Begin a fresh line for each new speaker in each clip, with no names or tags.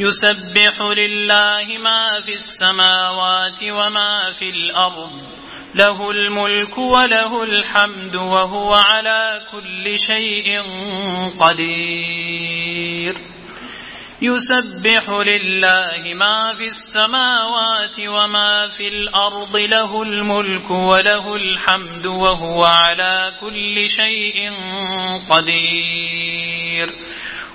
يسبح لله ما في السماوات وما في الأرض له الملك وله الحمد وهو على كل شيء قدير يسبح لله ما في السماوات وما في الأرض له الملك وله الحمد وهو على كل شيء قدير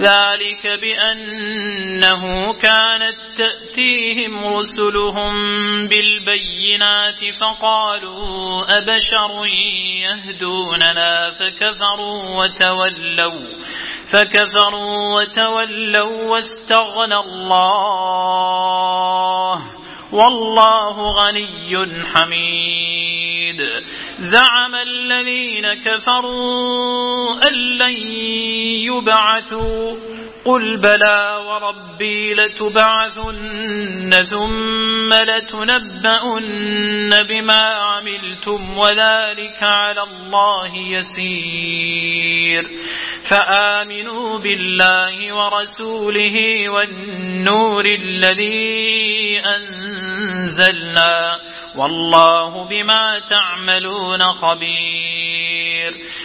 ذلك بأنه كانت تأتيهم رسلهم بالبينات فقالوا أبشر يهدوننا فكفروا وتولوا فكفروا وتولوا واستغنى الله والله غني حميد زعم الذين كفروا أن لن يبعثوا قل بلى وربي لتبعثن ثم لتنبؤن بما عملتم وذلك على الله يسير فآمنوا بالله ورسوله والنور الذي أنزلنا والله بما تعملون خبير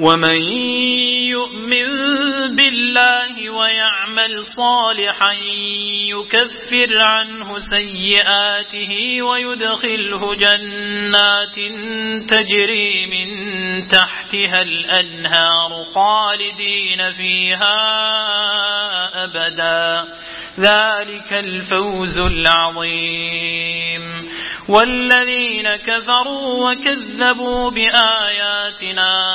ومن يؤمن بالله ويعمل صالحا يكفر عنه سيئاته ويدخله جنات تجري من تحتها الأنهار خالدين فيها أبدا ذلك الفوز العظيم والذين كفروا وكذبوا بآياتنا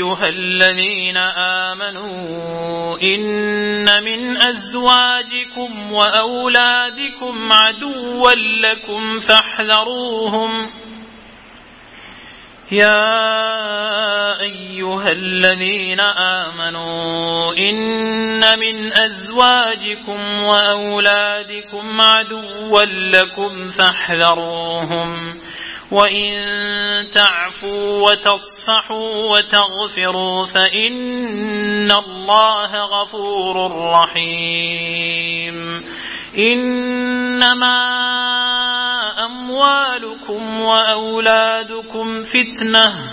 أيها الذين آمنوا إن من أزواجكم وأولادكم عدوا لكم فاحذروهم يا أيها الذين آمنوا إن من أزواجكم وأولادكم عدوا لكم فاحذروهم وإن تعفوا وتصفحوا وتغفروا فإن الله غفور رحيم إنما أموالكم وأولادكم فتنه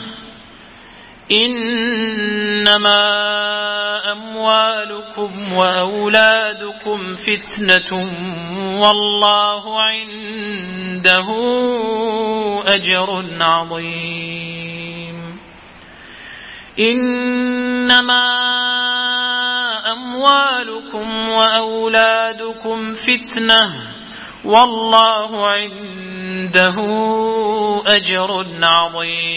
إنما أموالكم وأولادكم فتنة والله عنده أجر عظيم إنما أموالكم وأولادكم فتنة والله عنده أجر عظيم